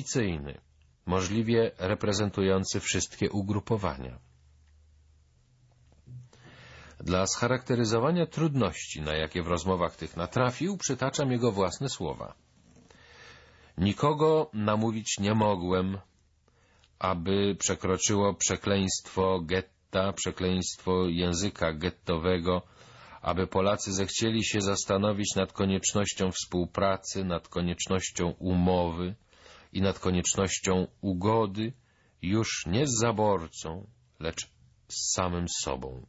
koalicyjny, możliwie reprezentujący wszystkie ugrupowania. Dla scharakteryzowania trudności, na jakie w rozmowach tych natrafił, przytaczam jego własne słowa. Nikogo namówić nie mogłem, aby przekroczyło przekleństwo getta, przekleństwo języka gettowego, aby Polacy zechcieli się zastanowić nad koniecznością współpracy, nad koniecznością umowy i nad koniecznością ugody już nie z zaborcą, lecz z samym sobą.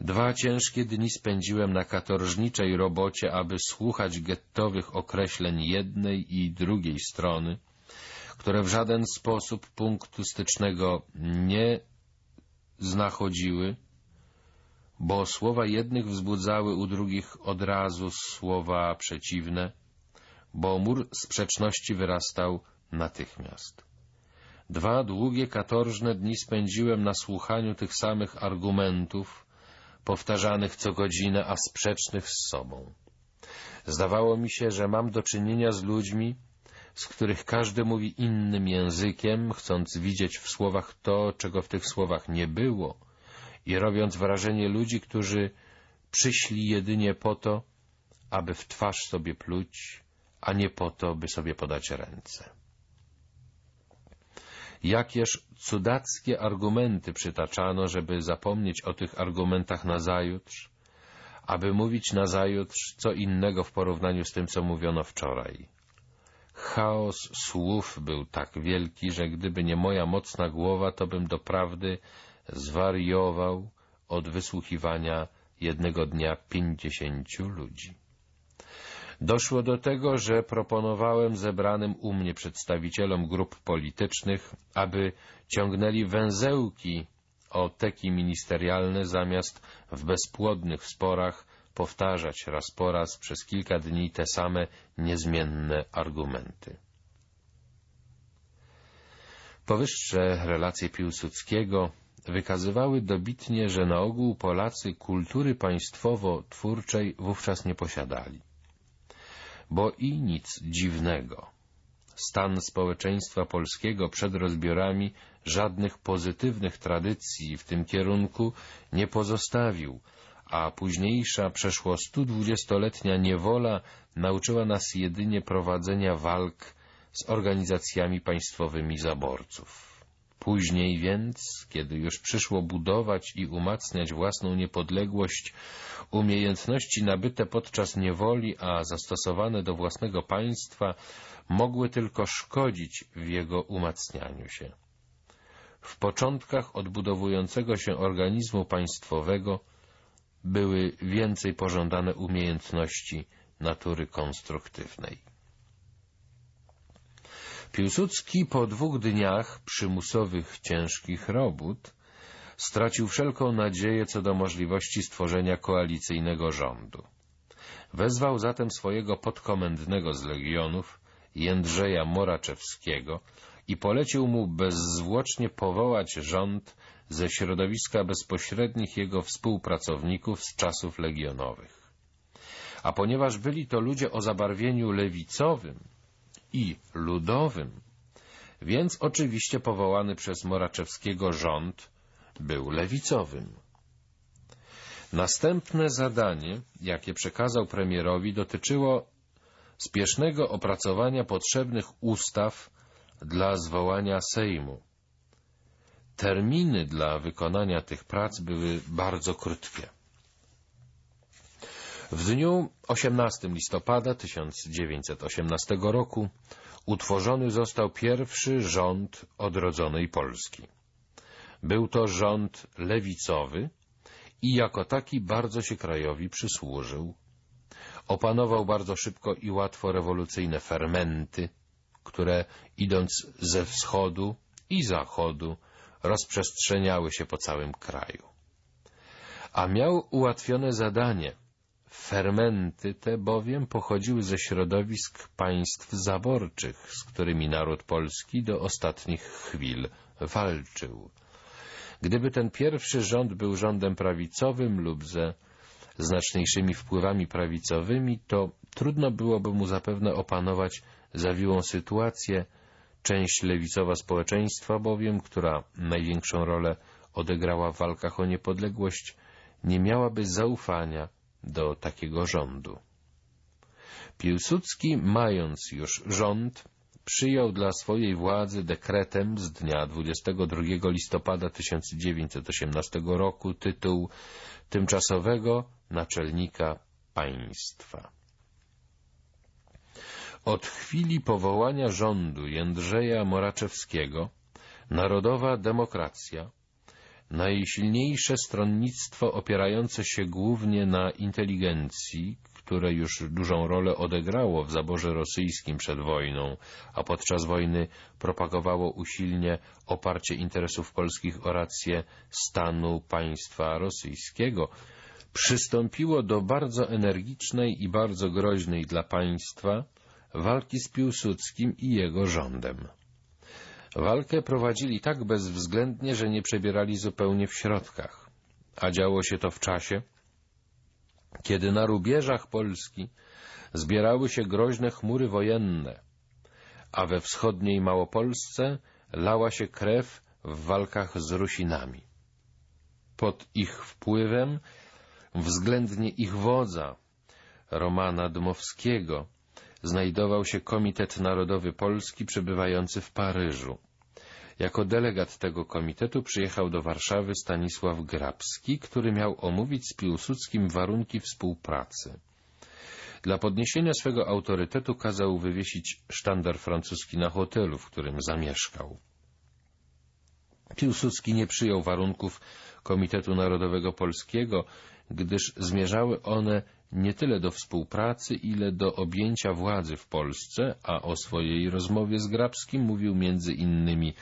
Dwa ciężkie dni spędziłem na katorżniczej robocie, aby słuchać gettowych określeń jednej i drugiej strony, które w żaden sposób punktu stycznego nie znachodziły, bo słowa jednych wzbudzały u drugich od razu słowa przeciwne, bo mur sprzeczności wyrastał natychmiast. Dwa długie katorżne dni spędziłem na słuchaniu tych samych argumentów, powtarzanych co godzinę, a sprzecznych z sobą. Zdawało mi się, że mam do czynienia z ludźmi, z których każdy mówi innym językiem, chcąc widzieć w słowach to, czego w tych słowach nie było i robiąc wrażenie ludzi, którzy przyszli jedynie po to, aby w twarz sobie pluć, a nie po to, by sobie podać ręce. Jakież cudackie argumenty przytaczano, żeby zapomnieć o tych argumentach nazajutrz, aby mówić nazajutrz co innego w porównaniu z tym, co mówiono wczoraj. Chaos słów był tak wielki, że gdyby nie moja mocna głowa, to bym doprawdy zwariował od wysłuchiwania jednego dnia pięćdziesięciu ludzi. Doszło do tego, że proponowałem zebranym u mnie przedstawicielom grup politycznych, aby ciągnęli węzełki o teki ministerialne zamiast w bezpłodnych sporach powtarzać raz po raz przez kilka dni te same niezmienne argumenty. Powyższe relacje Piłsudskiego wykazywały dobitnie, że na ogół Polacy kultury państwowo-twórczej wówczas nie posiadali. Bo i nic dziwnego. Stan społeczeństwa polskiego przed rozbiorami żadnych pozytywnych tradycji w tym kierunku nie pozostawił, a późniejsza przeszło 120-letnia niewola nauczyła nas jedynie prowadzenia walk z organizacjami państwowymi zaborców. Później więc, kiedy już przyszło budować i umacniać własną niepodległość, umiejętności nabyte podczas niewoli, a zastosowane do własnego państwa, mogły tylko szkodzić w jego umacnianiu się. W początkach odbudowującego się organizmu państwowego były więcej pożądane umiejętności natury konstruktywnej. Piłsudski po dwóch dniach przymusowych, ciężkich robót stracił wszelką nadzieję co do możliwości stworzenia koalicyjnego rządu. Wezwał zatem swojego podkomendnego z legionów, Jędrzeja Moraczewskiego, i polecił mu bezzwłocznie powołać rząd ze środowiska bezpośrednich jego współpracowników z czasów legionowych. A ponieważ byli to ludzie o zabarwieniu lewicowym, i ludowym, więc oczywiście powołany przez Moraczewskiego rząd był lewicowym. Następne zadanie, jakie przekazał premierowi, dotyczyło spiesznego opracowania potrzebnych ustaw dla zwołania Sejmu. Terminy dla wykonania tych prac były bardzo krótkie. W dniu 18 listopada 1918 roku utworzony został pierwszy rząd odrodzonej Polski. Był to rząd lewicowy i jako taki bardzo się krajowi przysłużył. Opanował bardzo szybko i łatwo rewolucyjne fermenty, które idąc ze wschodu i zachodu rozprzestrzeniały się po całym kraju. A miał ułatwione zadanie – Fermenty te bowiem pochodziły ze środowisk państw zaborczych, z którymi naród polski do ostatnich chwil walczył. Gdyby ten pierwszy rząd był rządem prawicowym lub ze znaczniejszymi wpływami prawicowymi, to trudno byłoby mu zapewne opanować zawiłą sytuację, część lewicowa społeczeństwa bowiem, która największą rolę odegrała w walkach o niepodległość, nie miałaby zaufania do takiego rządu. Piłsudski, mając już rząd, przyjął dla swojej władzy dekretem z dnia 22 listopada 1918 roku tytuł tymczasowego naczelnika państwa. Od chwili powołania rządu Jędrzeja Moraczewskiego narodowa demokracja, najsilniejsze stronnictwo opierające się głównie na inteligencji, które już dużą rolę odegrało w zaborze rosyjskim przed wojną, a podczas wojny propagowało usilnie oparcie interesów polskich o rację stanu państwa rosyjskiego, przystąpiło do bardzo energicznej i bardzo groźnej dla państwa walki z Piłsudskim i jego rządem. Walkę prowadzili tak bezwzględnie, że nie przebierali zupełnie w środkach, a działo się to w czasie, kiedy na rubieżach Polski zbierały się groźne chmury wojenne, a we wschodniej Małopolsce lała się krew w walkach z Rusinami. Pod ich wpływem, względnie ich wodza, Romana Dmowskiego, znajdował się Komitet Narodowy Polski przebywający w Paryżu. Jako delegat tego komitetu przyjechał do Warszawy Stanisław Grabski, który miał omówić z Piłsudskim warunki współpracy. Dla podniesienia swego autorytetu kazał wywiesić sztandar francuski na hotelu, w którym zamieszkał. Piłsudski nie przyjął warunków Komitetu Narodowego Polskiego, gdyż zmierzały one nie tyle do współpracy, ile do objęcia władzy w Polsce, a o swojej rozmowie z Grabskim mówił między innymi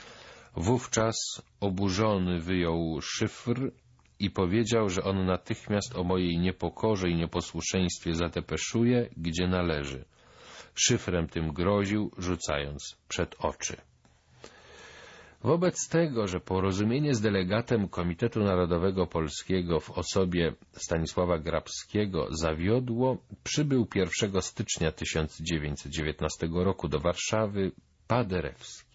Wówczas oburzony wyjął szyfr i powiedział, że on natychmiast o mojej niepokorze i nieposłuszeństwie zatepeszuje, gdzie należy. Szyfrem tym groził, rzucając przed oczy. Wobec tego, że porozumienie z delegatem Komitetu Narodowego Polskiego w osobie Stanisława Grabskiego zawiodło, przybył 1 stycznia 1919 roku do Warszawy Paderewski.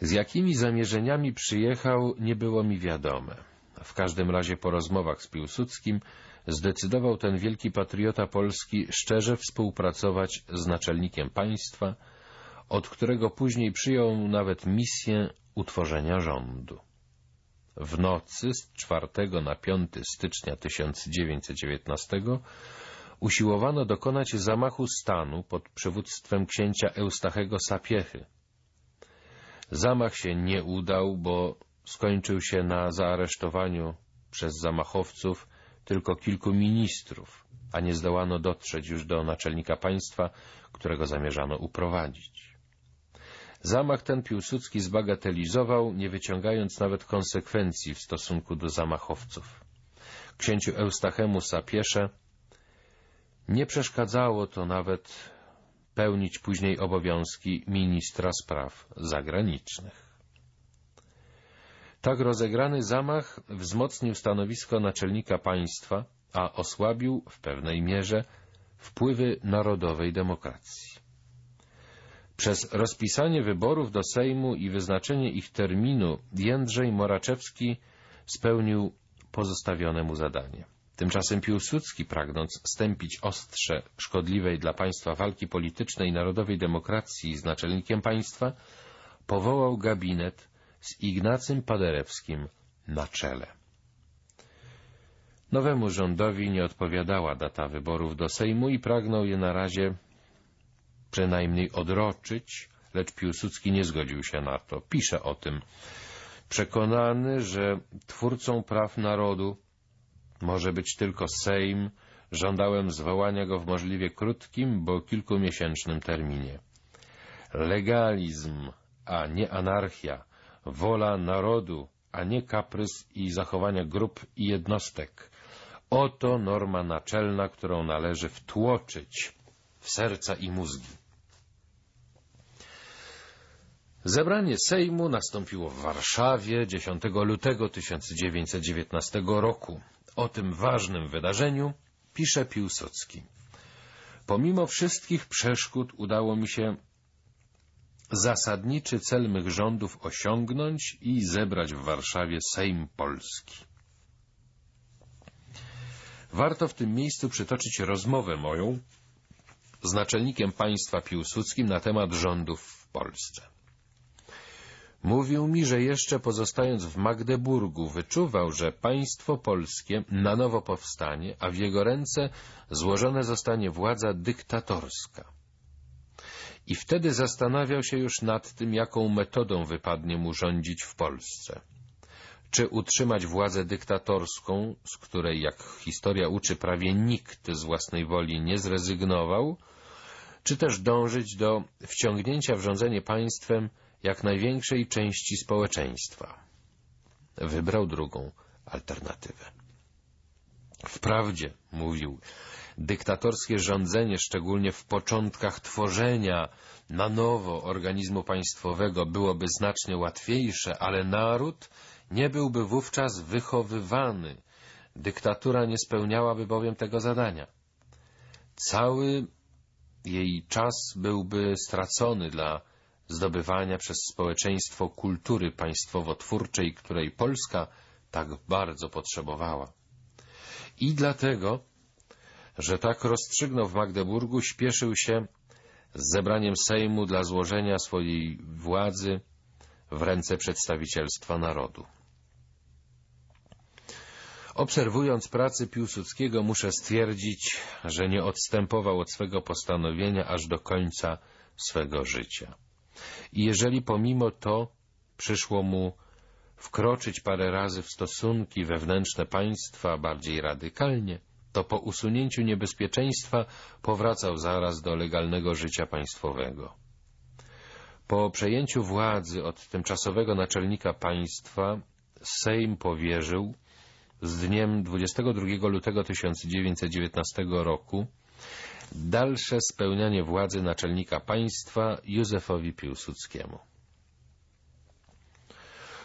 Z jakimi zamierzeniami przyjechał, nie było mi wiadome. W każdym razie po rozmowach z Piłsudskim zdecydował ten wielki patriota polski szczerze współpracować z naczelnikiem państwa, od którego później przyjął nawet misję utworzenia rządu. W nocy z 4 na 5 stycznia 1919 usiłowano dokonać zamachu stanu pod przywództwem księcia Eustachego Sapiechy. Zamach się nie udał, bo skończył się na zaaresztowaniu przez zamachowców tylko kilku ministrów, a nie zdołano dotrzeć już do naczelnika państwa, którego zamierzano uprowadzić. Zamach ten Piłsudski zbagatelizował, nie wyciągając nawet konsekwencji w stosunku do zamachowców. Księciu Eustachemu Sapiesze nie przeszkadzało to nawet pełnić później obowiązki ministra spraw zagranicznych. Tak rozegrany zamach wzmocnił stanowisko naczelnika państwa, a osłabił w pewnej mierze wpływy narodowej demokracji. Przez rozpisanie wyborów do Sejmu i wyznaczenie ich terminu Jędrzej Moraczewski spełnił pozostawione mu zadanie. Tymczasem Piłsudski, pragnąc stępić ostrze szkodliwej dla państwa walki politycznej i narodowej demokracji z naczelnikiem państwa, powołał gabinet z Ignacym Paderewskim na czele. Nowemu rządowi nie odpowiadała data wyborów do Sejmu i pragnął je na razie przynajmniej odroczyć, lecz Piłsudski nie zgodził się na to. Pisze o tym. Przekonany, że twórcą praw narodu może być tylko Sejm, żądałem zwołania go w możliwie krótkim, bo kilkumiesięcznym terminie. Legalizm, a nie anarchia, wola narodu, a nie kaprys i zachowania grup i jednostek. Oto norma naczelna, którą należy wtłoczyć w serca i mózgi. Zebranie Sejmu nastąpiło w Warszawie 10 lutego 1919 roku. O tym ważnym wydarzeniu pisze Piłsudski. Pomimo wszystkich przeszkód udało mi się zasadniczy cel mych rządów osiągnąć i zebrać w Warszawie Sejm Polski. Warto w tym miejscu przytoczyć rozmowę moją z naczelnikiem państwa Piłsudskim na temat rządów w Polsce. Mówił mi, że jeszcze pozostając w Magdeburgu wyczuwał, że państwo polskie na nowo powstanie, a w jego ręce złożona zostanie władza dyktatorska. I wtedy zastanawiał się już nad tym, jaką metodą wypadnie mu rządzić w Polsce. Czy utrzymać władzę dyktatorską, z której, jak historia uczy, prawie nikt z własnej woli nie zrezygnował, czy też dążyć do wciągnięcia w rządzenie państwem jak największej części społeczeństwa. Wybrał drugą alternatywę. Wprawdzie, mówił, dyktatorskie rządzenie, szczególnie w początkach tworzenia na nowo organizmu państwowego byłoby znacznie łatwiejsze, ale naród nie byłby wówczas wychowywany. Dyktatura nie spełniałaby bowiem tego zadania. Cały jej czas byłby stracony dla zdobywania przez społeczeństwo kultury państwowo-twórczej, której Polska tak bardzo potrzebowała. I dlatego, że tak rozstrzygnął w Magdeburgu, śpieszył się z zebraniem Sejmu dla złożenia swojej władzy w ręce przedstawicielstwa narodu. Obserwując pracy Piłsudskiego muszę stwierdzić, że nie odstępował od swego postanowienia aż do końca swego życia. I jeżeli pomimo to przyszło mu wkroczyć parę razy w stosunki wewnętrzne państwa bardziej radykalnie, to po usunięciu niebezpieczeństwa powracał zaraz do legalnego życia państwowego. Po przejęciu władzy od tymczasowego naczelnika państwa Sejm powierzył z dniem 22 lutego 1919 roku dalsze spełnianie władzy naczelnika państwa Józefowi Piłsudskiemu.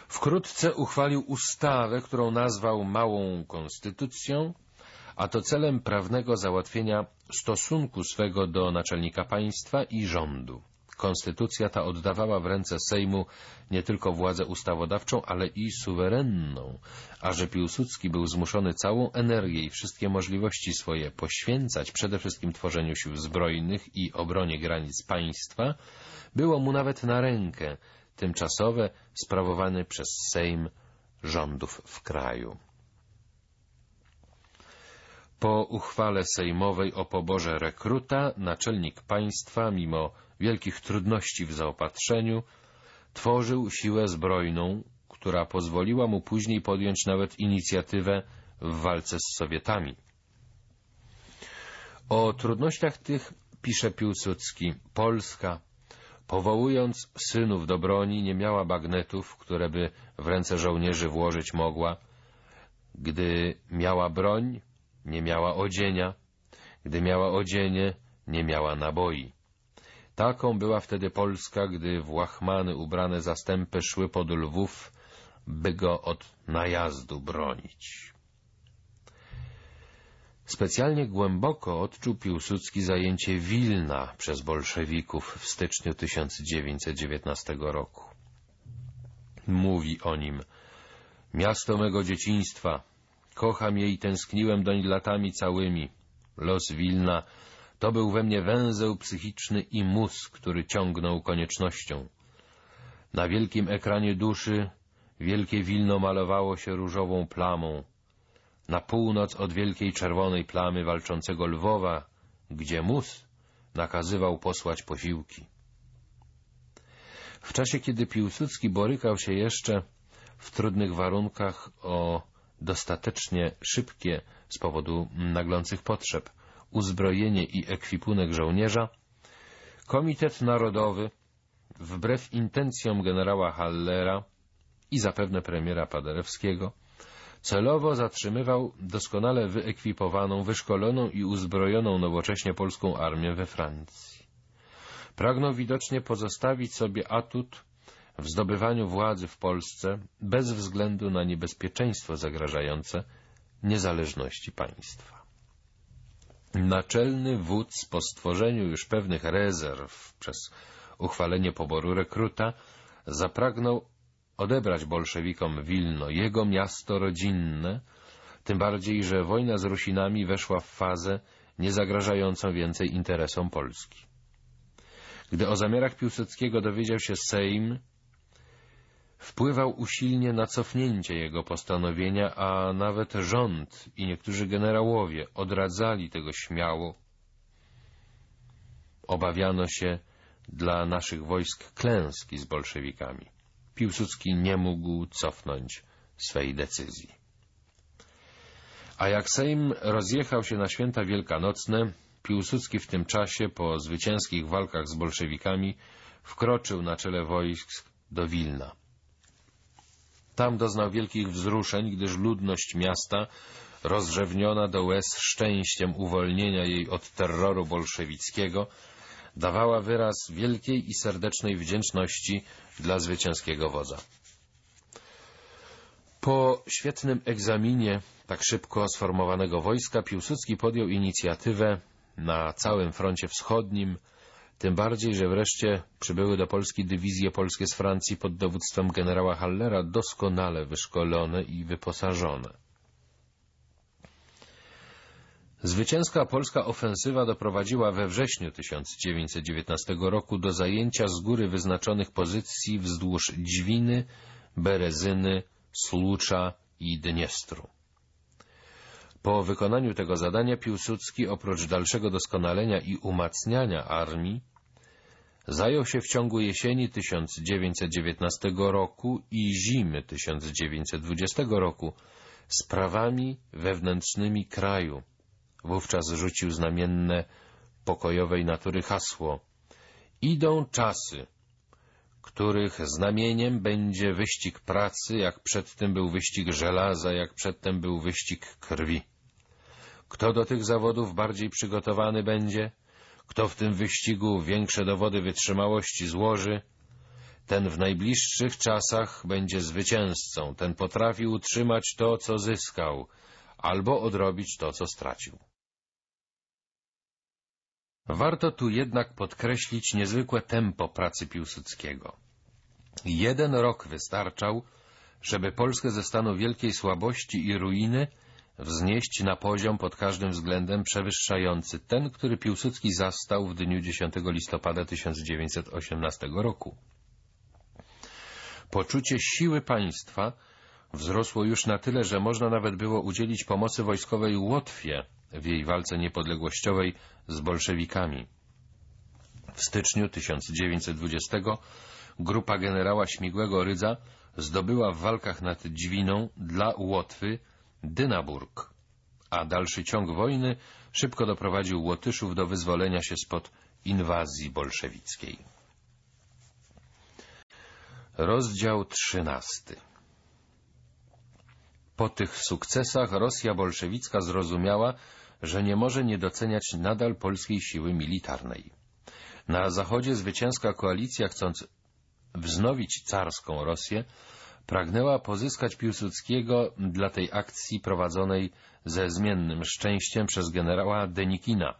Wkrótce uchwalił ustawę, którą nazwał Małą Konstytucją, a to celem prawnego załatwienia stosunku swego do naczelnika państwa i rządu. Konstytucja ta oddawała w ręce Sejmu nie tylko władzę ustawodawczą, ale i suwerenną, a że Piłsudski był zmuszony całą energię i wszystkie możliwości swoje poświęcać przede wszystkim tworzeniu sił zbrojnych i obronie granic państwa, było mu nawet na rękę tymczasowe sprawowane przez Sejm rządów w kraju. Po uchwale sejmowej o poborze rekruta naczelnik państwa, mimo wielkich trudności w zaopatrzeniu, tworzył siłę zbrojną, która pozwoliła mu później podjąć nawet inicjatywę w walce z Sowietami. O trudnościach tych pisze Piłsudski. Polska, powołując synów do broni, nie miała bagnetów, które by w ręce żołnierzy włożyć mogła. Gdy miała broń, nie miała odzienia. Gdy miała odzienie, nie miała naboi. Taką była wtedy Polska, gdy w łachmany ubrane zastępy szły pod Lwów, by go od najazdu bronić. Specjalnie głęboko odczuł Piłsudski zajęcie Wilna przez bolszewików w styczniu 1919 roku. Mówi o nim Miasto mego dzieciństwa, kocham je i tęskniłem doń latami całymi. Los Wilna to był we mnie węzeł psychiczny i mózg, który ciągnął koniecznością. Na wielkim ekranie duszy wielkie Wilno malowało się różową plamą. Na północ od wielkiej czerwonej plamy walczącego Lwowa, gdzie mus nakazywał posłać posiłki. W czasie, kiedy Piłsudski borykał się jeszcze w trudnych warunkach o dostatecznie szybkie z powodu naglących potrzeb uzbrojenie i ekwipunek żołnierza, Komitet Narodowy, wbrew intencjom generała Hallera i zapewne premiera Paderewskiego, celowo zatrzymywał doskonale wyekwipowaną, wyszkoloną i uzbrojoną nowocześnie polską armię we Francji. Pragnął widocznie pozostawić sobie atut w zdobywaniu władzy w Polsce bez względu na niebezpieczeństwo zagrażające niezależności państwa. Naczelny wódz po stworzeniu już pewnych rezerw przez uchwalenie poboru rekruta zapragnął odebrać bolszewikom Wilno, jego miasto rodzinne, tym bardziej, że wojna z Rusinami weszła w fazę niezagrażającą więcej interesom Polski. Gdy o zamiarach Piłsudskiego dowiedział się Sejm, wpływał usilnie na cofnięcie jego postanowienia, a nawet rząd i niektórzy generałowie odradzali tego śmiało. Obawiano się dla naszych wojsk klęski z bolszewikami. Piłsudski nie mógł cofnąć swej decyzji. A jak Sejm rozjechał się na święta wielkanocne, Piłsudski w tym czasie, po zwycięskich walkach z bolszewikami, wkroczył na czele wojsk do Wilna. Tam doznał wielkich wzruszeń, gdyż ludność miasta, rozrzewniona do łez szczęściem uwolnienia jej od terroru bolszewickiego, dawała wyraz wielkiej i serdecznej wdzięczności dla zwycięskiego wodza. Po świetnym egzaminie tak szybko sformowanego wojska Piłsudski podjął inicjatywę na całym froncie wschodnim, tym bardziej, że wreszcie przybyły do Polski dywizje polskie z Francji pod dowództwem generała Hallera doskonale wyszkolone i wyposażone. Zwycięska polska ofensywa doprowadziła we wrześniu 1919 roku do zajęcia z góry wyznaczonych pozycji wzdłuż Dźwiny, Berezyny, Słucza i Dniestru. Po wykonaniu tego zadania Piłsudski, oprócz dalszego doskonalenia i umacniania armii, zajął się w ciągu jesieni 1919 roku i zimy 1920 roku sprawami wewnętrznymi kraju. Wówczas rzucił znamienne pokojowej natury hasło Idą czasy, których znamieniem będzie wyścig pracy, jak przedtem był wyścig żelaza, jak przedtem był wyścig krwi. Kto do tych zawodów bardziej przygotowany będzie, kto w tym wyścigu większe dowody wytrzymałości złoży, ten w najbliższych czasach będzie zwycięzcą, ten potrafi utrzymać to, co zyskał, albo odrobić to, co stracił. Warto tu jednak podkreślić niezwykłe tempo pracy Piłsudskiego. Jeden rok wystarczał, żeby Polskę ze stanu wielkiej słabości i ruiny wznieść na poziom pod każdym względem przewyższający ten, który Piłsudski zastał w dniu 10 listopada 1918 roku. Poczucie siły państwa wzrosło już na tyle, że można nawet było udzielić pomocy wojskowej Łotwie w jej walce niepodległościowej z bolszewikami. W styczniu 1920 grupa generała Śmigłego Rydza zdobyła w walkach nad Dźwiną dla Łotwy Dynaburg, a dalszy ciąg wojny szybko doprowadził Łotyszów do wyzwolenia się spod inwazji bolszewickiej. Rozdział trzynasty Po tych sukcesach Rosja bolszewicka zrozumiała, że nie może nie doceniać nadal polskiej siły militarnej. Na zachodzie zwycięska koalicja, chcąc wznowić carską Rosję, pragnęła pozyskać Piłsudskiego dla tej akcji prowadzonej ze zmiennym szczęściem przez generała Denikina.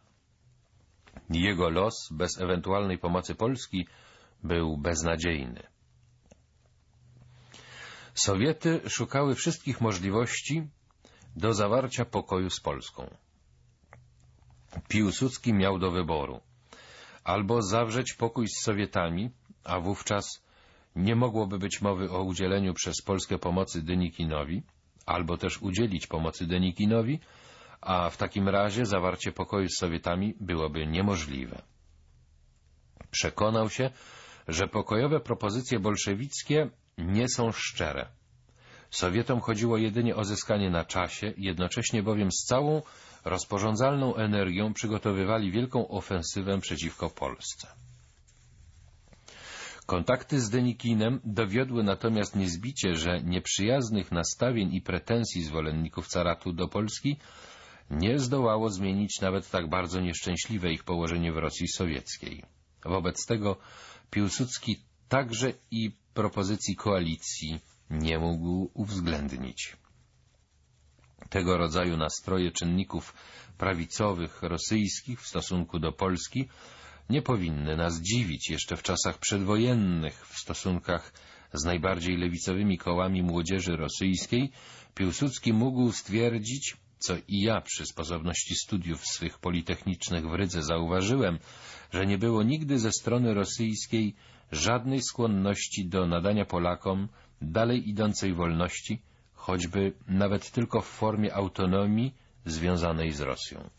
Jego los, bez ewentualnej pomocy Polski, był beznadziejny. Sowiety szukały wszystkich możliwości do zawarcia pokoju z Polską. Piłsudski miał do wyboru albo zawrzeć pokój z Sowietami, a wówczas nie mogłoby być mowy o udzieleniu przez Polskę pomocy Denikinowi, albo też udzielić pomocy Denikinowi, a w takim razie zawarcie pokoju z Sowietami byłoby niemożliwe. Przekonał się, że pokojowe propozycje bolszewickie nie są szczere. Sowietom chodziło jedynie o zyskanie na czasie, jednocześnie bowiem z całą rozporządzalną energią przygotowywali wielką ofensywę przeciwko Polsce. Kontakty z Denikinem dowiodły natomiast niezbicie, że nieprzyjaznych nastawień i pretensji zwolenników caratu do Polski nie zdołało zmienić nawet tak bardzo nieszczęśliwe ich położenie w Rosji Sowieckiej. Wobec tego Piłsudski także i propozycji koalicji nie mógł uwzględnić. Tego rodzaju nastroje czynników prawicowych rosyjskich w stosunku do Polski nie powinny nas dziwić jeszcze w czasach przedwojennych w stosunkach z najbardziej lewicowymi kołami młodzieży rosyjskiej Piłsudski mógł stwierdzić, co i ja przy sposobności studiów swych politechnicznych w Rydze zauważyłem, że nie było nigdy ze strony rosyjskiej żadnej skłonności do nadania Polakom dalej idącej wolności, choćby nawet tylko w formie autonomii związanej z Rosją.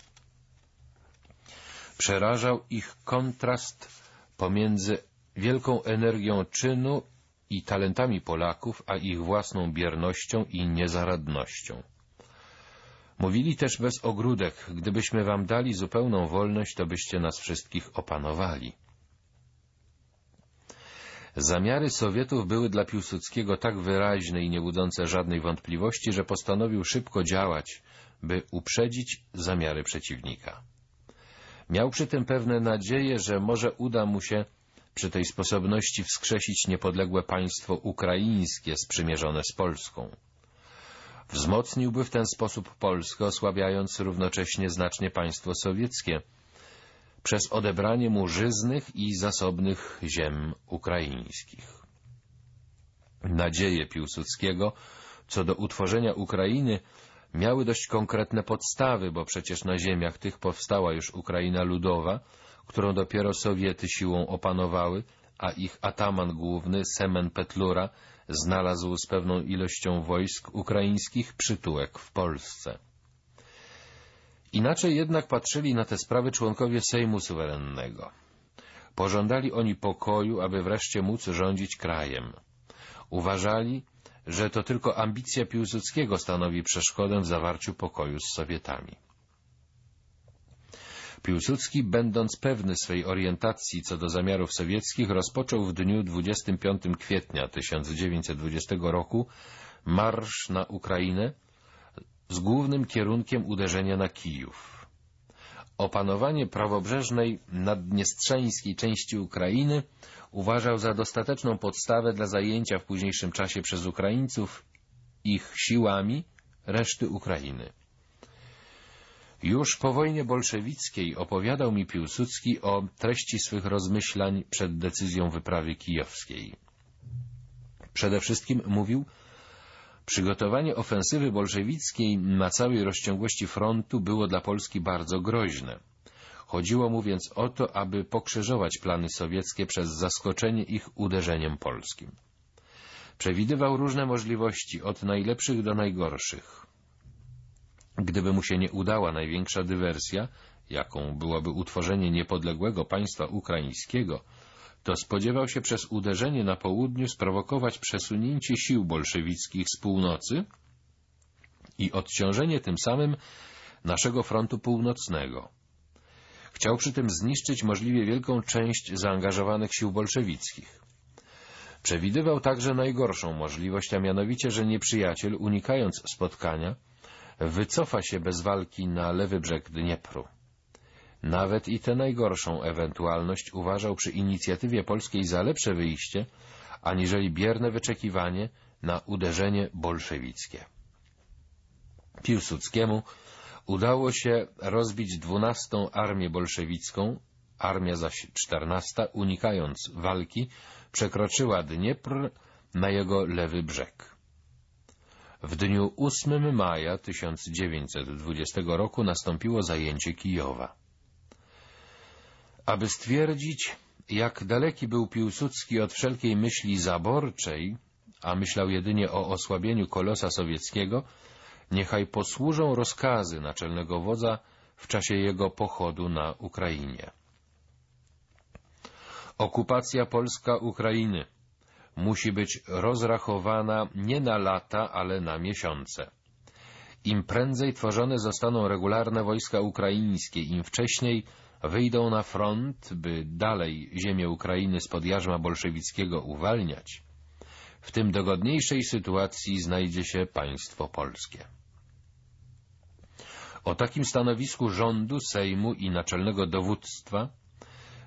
Przerażał ich kontrast pomiędzy wielką energią czynu i talentami Polaków, a ich własną biernością i niezaradnością. Mówili też bez ogródek, gdybyśmy wam dali zupełną wolność, to byście nas wszystkich opanowali. Zamiary Sowietów były dla Piłsudskiego tak wyraźne i niebudzące żadnej wątpliwości, że postanowił szybko działać, by uprzedzić zamiary przeciwnika. Miał przy tym pewne nadzieje, że może uda mu się przy tej sposobności wskrzesić niepodległe państwo ukraińskie sprzymierzone z Polską. Wzmocniłby w ten sposób Polskę, osłabiając równocześnie znacznie państwo sowieckie, przez odebranie mu żyznych i zasobnych ziem ukraińskich. Nadzieje Piłsudskiego co do utworzenia Ukrainy miały dość konkretne podstawy, bo przecież na ziemiach tych powstała już Ukraina Ludowa, którą dopiero Sowiety siłą opanowały, a ich ataman główny, Semen Petlura, znalazł z pewną ilością wojsk ukraińskich przytułek w Polsce. Inaczej jednak patrzyli na te sprawy członkowie Sejmu Suwerennego. Pożądali oni pokoju, aby wreszcie móc rządzić krajem. Uważali, że to tylko ambicja Piłsudskiego stanowi przeszkodę w zawarciu pokoju z Sowietami. Piłsudski, będąc pewny swej orientacji co do zamiarów sowieckich, rozpoczął w dniu 25 kwietnia 1920 roku marsz na Ukrainę z głównym kierunkiem uderzenia na Kijów. Opanowanie prawobrzeżnej naddniestrzeńskiej części Ukrainy uważał za dostateczną podstawę dla zajęcia w późniejszym czasie przez Ukraińców ich siłami reszty Ukrainy. Już po wojnie bolszewickiej opowiadał mi Piłsudski o treści swych rozmyślań przed decyzją wyprawy kijowskiej. Przede wszystkim mówił, przygotowanie ofensywy bolszewickiej na całej rozciągłości frontu było dla Polski bardzo groźne. Chodziło mu więc o to, aby pokrzyżować plany sowieckie przez zaskoczenie ich uderzeniem polskim. Przewidywał różne możliwości, od najlepszych do najgorszych. Gdyby mu się nie udała największa dywersja, jaką byłoby utworzenie niepodległego państwa ukraińskiego, to spodziewał się przez uderzenie na południu sprowokować przesunięcie sił bolszewickich z północy i odciążenie tym samym naszego frontu północnego. Chciał przy tym zniszczyć możliwie wielką część zaangażowanych sił bolszewickich. Przewidywał także najgorszą możliwość, a mianowicie, że nieprzyjaciel, unikając spotkania, wycofa się bez walki na lewy brzeg Dniepru. Nawet i tę najgorszą ewentualność uważał przy inicjatywie polskiej za lepsze wyjście, aniżeli bierne wyczekiwanie na uderzenie bolszewickie. Piłsudskiemu udało się rozbić dwunastą armię bolszewicką, armia zaś czternasta, unikając walki, przekroczyła Dniepr na jego lewy brzeg. W dniu 8 maja 1920 roku nastąpiło zajęcie Kijowa. Aby stwierdzić, jak daleki był Piłsudski od wszelkiej myśli zaborczej, a myślał jedynie o osłabieniu kolosa sowieckiego, niechaj posłużą rozkazy naczelnego wodza w czasie jego pochodu na Ukrainie. Okupacja polska Ukrainy musi być rozrachowana nie na lata, ale na miesiące. Im prędzej tworzone zostaną regularne wojska ukraińskie, im wcześniej wyjdą na front, by dalej ziemię Ukrainy spod jarzma bolszewickiego uwalniać, w tym dogodniejszej sytuacji znajdzie się państwo polskie. O takim stanowisku rządu, Sejmu i naczelnego dowództwa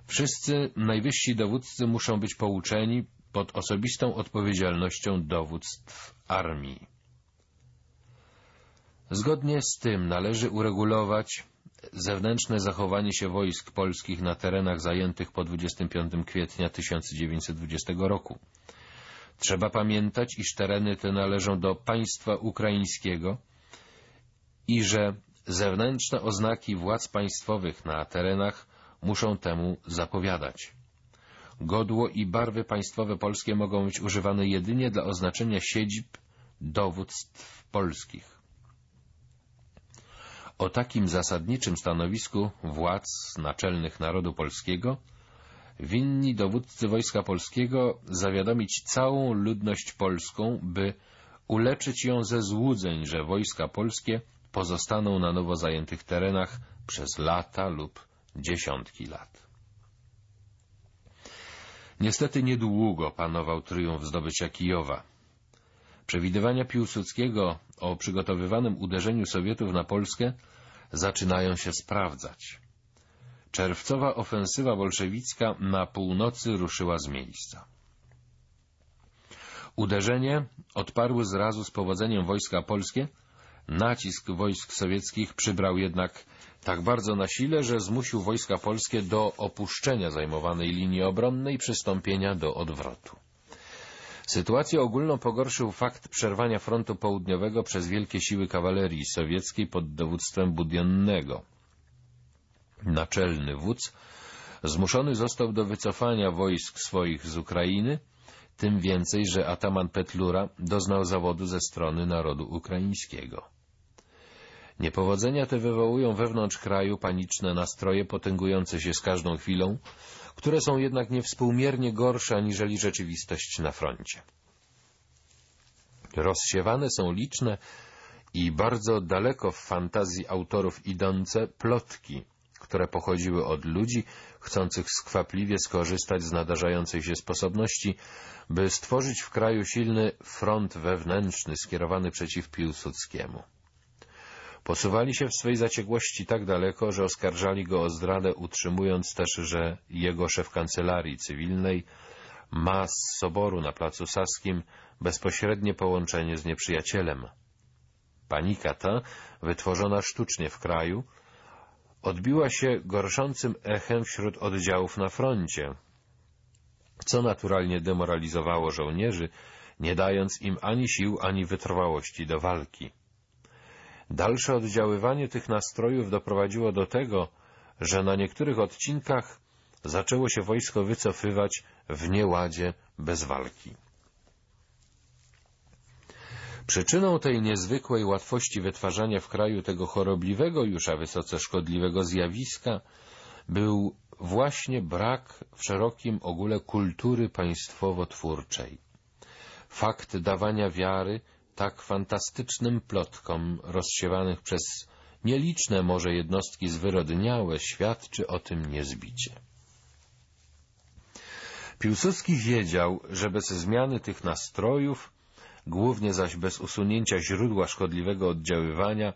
wszyscy najwyżsi dowódcy muszą być pouczeni pod osobistą odpowiedzialnością dowództw armii. Zgodnie z tym należy uregulować zewnętrzne zachowanie się wojsk polskich na terenach zajętych po 25 kwietnia 1920 roku. Trzeba pamiętać, iż tereny te należą do państwa ukraińskiego i że zewnętrzne oznaki władz państwowych na terenach muszą temu zapowiadać. Godło i barwy państwowe polskie mogą być używane jedynie dla oznaczenia siedzib dowództw polskich. O takim zasadniczym stanowisku władz naczelnych narodu polskiego winni dowódcy Wojska Polskiego zawiadomić całą ludność polską, by uleczyć ją ze złudzeń, że wojska polskie pozostaną na nowo zajętych terenach przez lata lub dziesiątki lat. Niestety niedługo panował triumf zdobycia Kijowa. Przewidywania Piłsudskiego o przygotowywanym uderzeniu Sowietów na Polskę zaczynają się sprawdzać. Czerwcowa ofensywa bolszewicka na północy ruszyła z miejsca. Uderzenie odparły zrazu z powodzeniem wojska polskie, nacisk wojsk sowieckich przybrał jednak tak bardzo na sile, że zmusił wojska polskie do opuszczenia zajmowanej linii obronnej i przystąpienia do odwrotu. Sytuację ogólną pogorszył fakt przerwania frontu południowego przez wielkie siły kawalerii sowieckiej pod dowództwem Budionnego. Naczelny wódz zmuszony został do wycofania wojsk swoich z Ukrainy, tym więcej, że ataman Petlura doznał zawodu ze strony narodu ukraińskiego. Niepowodzenia te wywołują wewnątrz kraju paniczne nastroje potęgujące się z każdą chwilą, które są jednak niewspółmiernie gorsze aniżeli rzeczywistość na froncie. Rozsiewane są liczne i bardzo daleko w fantazji autorów idące plotki, które pochodziły od ludzi chcących skwapliwie skorzystać z nadarzającej się sposobności, by stworzyć w kraju silny front wewnętrzny skierowany przeciw Piłsudskiemu. Posuwali się w swej zaciekłości tak daleko, że oskarżali go o zdradę, utrzymując też, że jego szef kancelarii cywilnej ma z soboru na placu Saskim bezpośrednie połączenie z nieprzyjacielem. Panika ta, wytworzona sztucznie w kraju, odbiła się gorszącym echem wśród oddziałów na froncie, co naturalnie demoralizowało żołnierzy, nie dając im ani sił, ani wytrwałości do walki. Dalsze oddziaływanie tych nastrojów doprowadziło do tego, że na niektórych odcinkach zaczęło się wojsko wycofywać w nieładzie bez walki. Przyczyną tej niezwykłej łatwości wytwarzania w kraju tego chorobliwego już, a wysoce szkodliwego zjawiska był właśnie brak w szerokim ogóle kultury państwowo-twórczej. Fakt dawania wiary tak fantastycznym plotkom rozsiewanych przez nieliczne może jednostki zwyrodniałe świadczy o tym niezbicie. Piłsudski wiedział, że bez zmiany tych nastrojów, głównie zaś bez usunięcia źródła szkodliwego oddziaływania,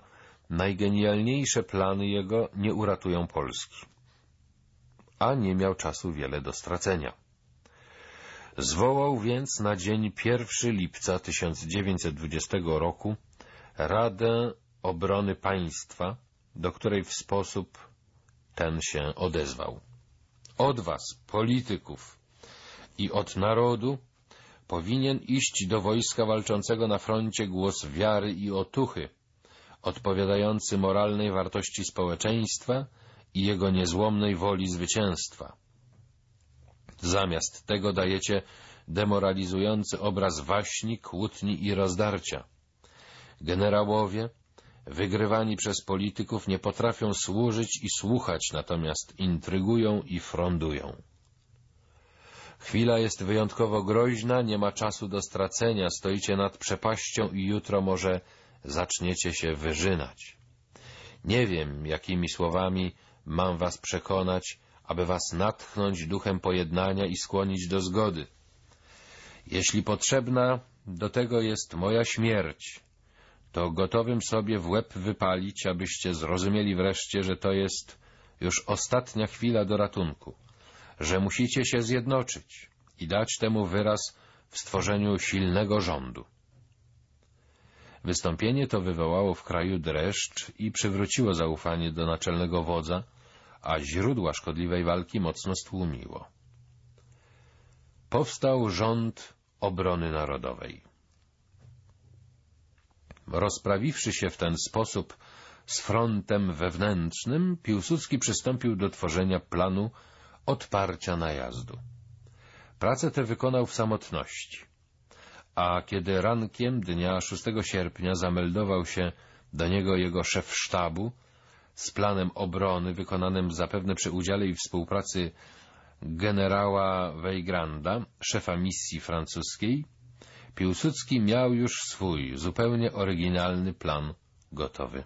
najgenialniejsze plany jego nie uratują Polski. A nie miał czasu wiele do stracenia. Zwołał więc na dzień 1 lipca 1920 roku Radę Obrony Państwa, do której w sposób ten się odezwał. Od was, polityków i od narodu, powinien iść do wojska walczącego na froncie głos wiary i otuchy, odpowiadający moralnej wartości społeczeństwa i jego niezłomnej woli zwycięstwa. Zamiast tego dajecie demoralizujący obraz waśni, kłótni i rozdarcia. Generałowie, wygrywani przez polityków, nie potrafią służyć i słuchać, natomiast intrygują i frondują. Chwila jest wyjątkowo groźna, nie ma czasu do stracenia, stoicie nad przepaścią i jutro może zaczniecie się wyżynać. Nie wiem, jakimi słowami mam was przekonać, aby was natchnąć duchem pojednania i skłonić do zgody. Jeśli potrzebna do tego jest moja śmierć, to gotowym sobie w łeb wypalić, abyście zrozumieli wreszcie, że to jest już ostatnia chwila do ratunku, że musicie się zjednoczyć i dać temu wyraz w stworzeniu silnego rządu. Wystąpienie to wywołało w kraju dreszcz i przywróciło zaufanie do naczelnego wodza, a źródła szkodliwej walki mocno stłumiło. Powstał rząd obrony narodowej. Rozprawiwszy się w ten sposób z frontem wewnętrznym, Piłsudski przystąpił do tworzenia planu odparcia najazdu. Pracę tę wykonał w samotności, a kiedy rankiem dnia 6 sierpnia zameldował się do niego jego szef sztabu z planem obrony wykonanym zapewne przy udziale i współpracy generała Weigranda, szefa misji francuskiej, Piłsudski miał już swój, zupełnie oryginalny plan gotowy.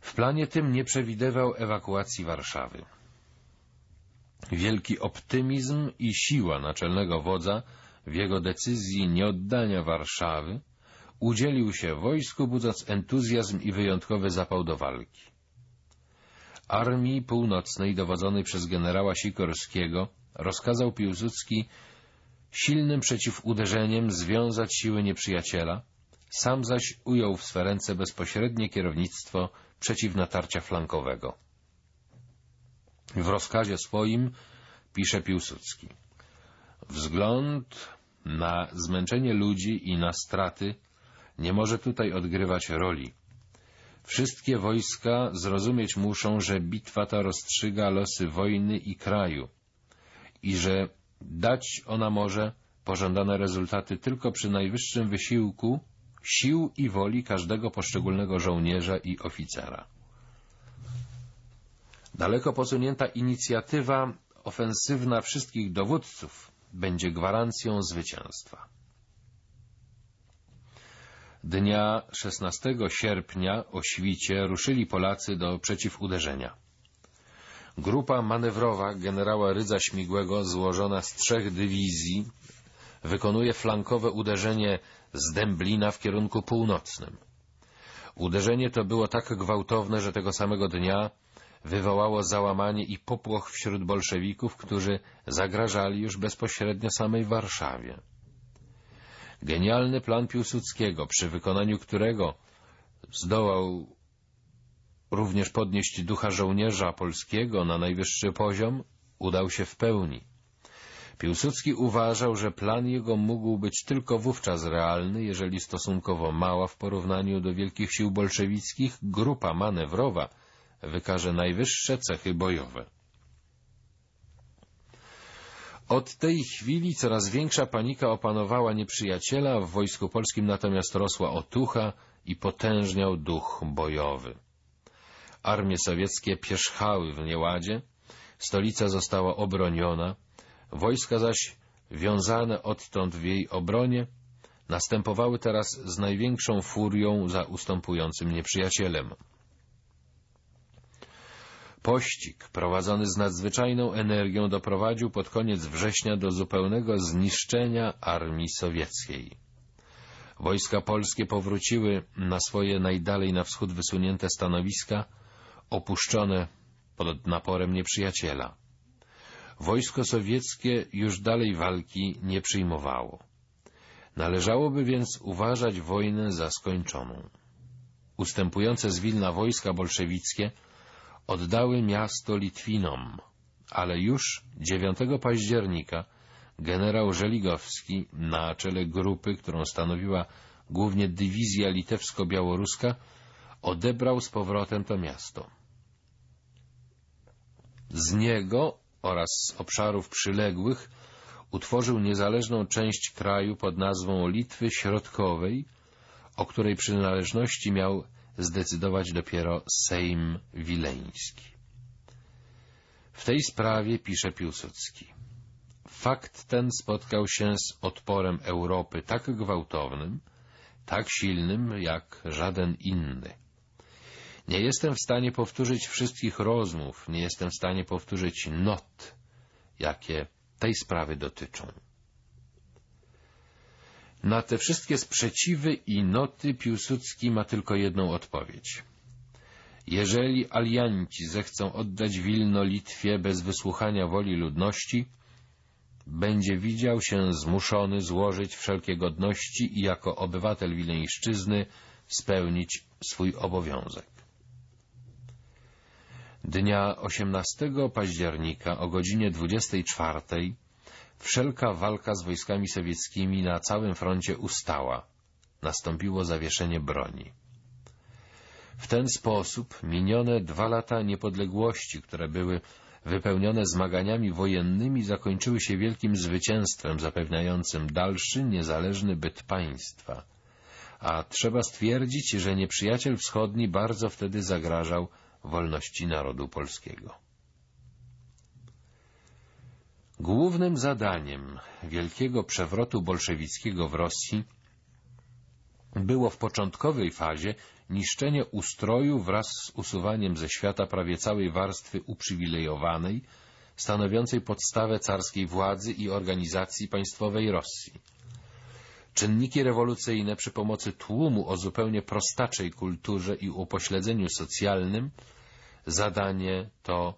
W planie tym nie przewidywał ewakuacji Warszawy. Wielki optymizm i siła naczelnego wodza w jego decyzji nieoddania Warszawy udzielił się wojsku, budząc entuzjazm i wyjątkowy zapał do walki. Armii Północnej dowodzonej przez generała Sikorskiego rozkazał Piłsudski silnym przeciwuderzeniem związać siły nieprzyjaciela, sam zaś ujął w swe ręce bezpośrednie kierownictwo przeciwnatarcia flankowego. W rozkazie swoim pisze Piłsudski. Wzgląd na zmęczenie ludzi i na straty nie może tutaj odgrywać roli. Wszystkie wojska zrozumieć muszą, że bitwa ta rozstrzyga losy wojny i kraju i że dać ona może pożądane rezultaty tylko przy najwyższym wysiłku sił i woli każdego poszczególnego żołnierza i oficera. Daleko posunięta inicjatywa ofensywna wszystkich dowódców będzie gwarancją zwycięstwa. Dnia 16 sierpnia o świcie ruszyli Polacy do przeciwuderzenia. Grupa manewrowa generała Rydza Śmigłego, złożona z trzech dywizji, wykonuje flankowe uderzenie z Dęblina w kierunku północnym. Uderzenie to było tak gwałtowne, że tego samego dnia wywołało załamanie i popłoch wśród bolszewików, którzy zagrażali już bezpośrednio samej Warszawie. Genialny plan Piłsudskiego, przy wykonaniu którego zdołał również podnieść ducha żołnierza polskiego na najwyższy poziom, udał się w pełni. Piłsudski uważał, że plan jego mógł być tylko wówczas realny, jeżeli stosunkowo mała w porównaniu do wielkich sił bolszewickich grupa manewrowa wykaże najwyższe cechy bojowe. Od tej chwili coraz większa panika opanowała nieprzyjaciela, w wojsku polskim natomiast rosła otucha i potężniał duch bojowy. Armie sowieckie pierzchały w nieładzie, stolica została obroniona, wojska zaś wiązane odtąd w jej obronie następowały teraz z największą furią za ustępującym nieprzyjacielem. Pościg, prowadzony z nadzwyczajną energią, doprowadził pod koniec września do zupełnego zniszczenia armii sowieckiej. Wojska polskie powróciły na swoje najdalej na wschód wysunięte stanowiska, opuszczone pod naporem nieprzyjaciela. Wojsko sowieckie już dalej walki nie przyjmowało. Należałoby więc uważać wojnę za skończoną. Ustępujące z Wilna wojska bolszewickie oddały miasto Litwinom, ale już 9 października generał Żeligowski na czele grupy, którą stanowiła głównie dywizja litewsko-białoruska, odebrał z powrotem to miasto. Z niego oraz z obszarów przyległych utworzył niezależną część kraju pod nazwą Litwy Środkowej, o której przynależności miał zdecydować dopiero Sejm Wileński. W tej sprawie pisze Piłsudski. Fakt ten spotkał się z odporem Europy tak gwałtownym, tak silnym jak żaden inny. Nie jestem w stanie powtórzyć wszystkich rozmów, nie jestem w stanie powtórzyć not, jakie tej sprawy dotyczą. Na te wszystkie sprzeciwy i noty Piłsudski ma tylko jedną odpowiedź. Jeżeli alianci zechcą oddać Wilno Litwie bez wysłuchania woli ludności, będzie widział się zmuszony złożyć wszelkie godności i jako obywatel Wileńszczyzny spełnić swój obowiązek. Dnia 18 października o godzinie 24 wszelka walka z wojskami sowieckimi na całym froncie ustała. Nastąpiło zawieszenie broni. W ten sposób minione dwa lata niepodległości, które były wypełnione zmaganiami wojennymi, zakończyły się wielkim zwycięstwem zapewniającym dalszy, niezależny byt państwa. A trzeba stwierdzić, że nieprzyjaciel wschodni bardzo wtedy zagrażał wolności narodu polskiego. Głównym zadaniem wielkiego przewrotu bolszewickiego w Rosji było w początkowej fazie niszczenie ustroju wraz z usuwaniem ze świata prawie całej warstwy uprzywilejowanej, stanowiącej podstawę carskiej władzy i organizacji państwowej Rosji. Czynniki rewolucyjne przy pomocy tłumu o zupełnie prostaczej kulturze i upośledzeniu socjalnym zadanie to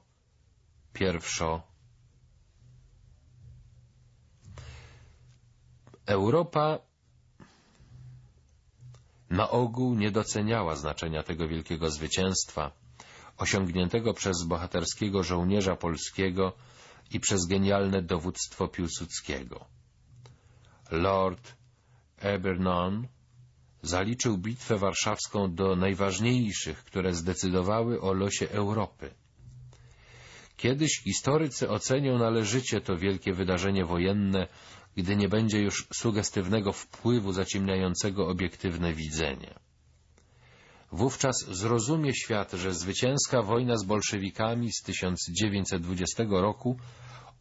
pierwszo Europa na ogół nie doceniała znaczenia tego wielkiego zwycięstwa, osiągniętego przez bohaterskiego żołnierza polskiego i przez genialne dowództwo Piłsudskiego. Lord Ebernon zaliczył bitwę warszawską do najważniejszych, które zdecydowały o losie Europy. Kiedyś historycy ocenią należycie to wielkie wydarzenie wojenne gdy nie będzie już sugestywnego wpływu zaciemniającego obiektywne widzenie. Wówczas zrozumie świat, że zwycięska wojna z bolszewikami z 1920 roku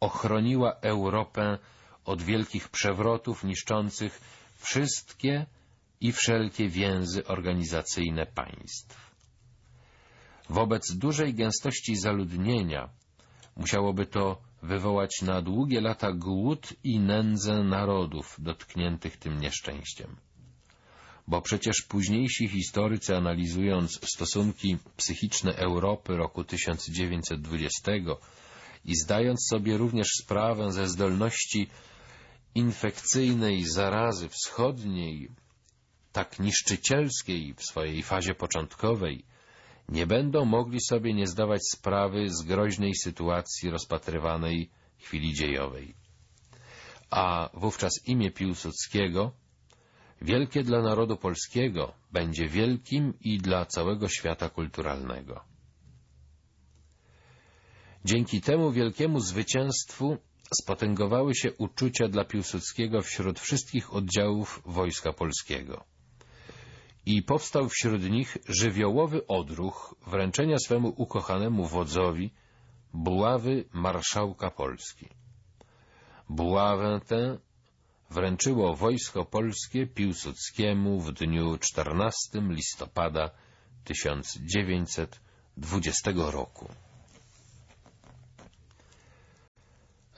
ochroniła Europę od wielkich przewrotów niszczących wszystkie i wszelkie więzy organizacyjne państw. Wobec dużej gęstości zaludnienia musiałoby to wywołać na długie lata głód i nędzę narodów dotkniętych tym nieszczęściem. Bo przecież późniejsi historycy, analizując stosunki psychiczne Europy roku 1920 i zdając sobie również sprawę ze zdolności infekcyjnej zarazy wschodniej, tak niszczycielskiej w swojej fazie początkowej, nie będą mogli sobie nie zdawać sprawy z groźnej sytuacji rozpatrywanej chwili dziejowej. A wówczas imię Piłsudskiego, wielkie dla narodu polskiego, będzie wielkim i dla całego świata kulturalnego. Dzięki temu wielkiemu zwycięstwu spotęgowały się uczucia dla Piłsudskiego wśród wszystkich oddziałów Wojska Polskiego i powstał wśród nich żywiołowy odruch wręczenia swemu ukochanemu wodzowi buławy marszałka Polski. Buławę tę wręczyło Wojsko Polskie Piłsudskiemu w dniu 14 listopada 1920 roku.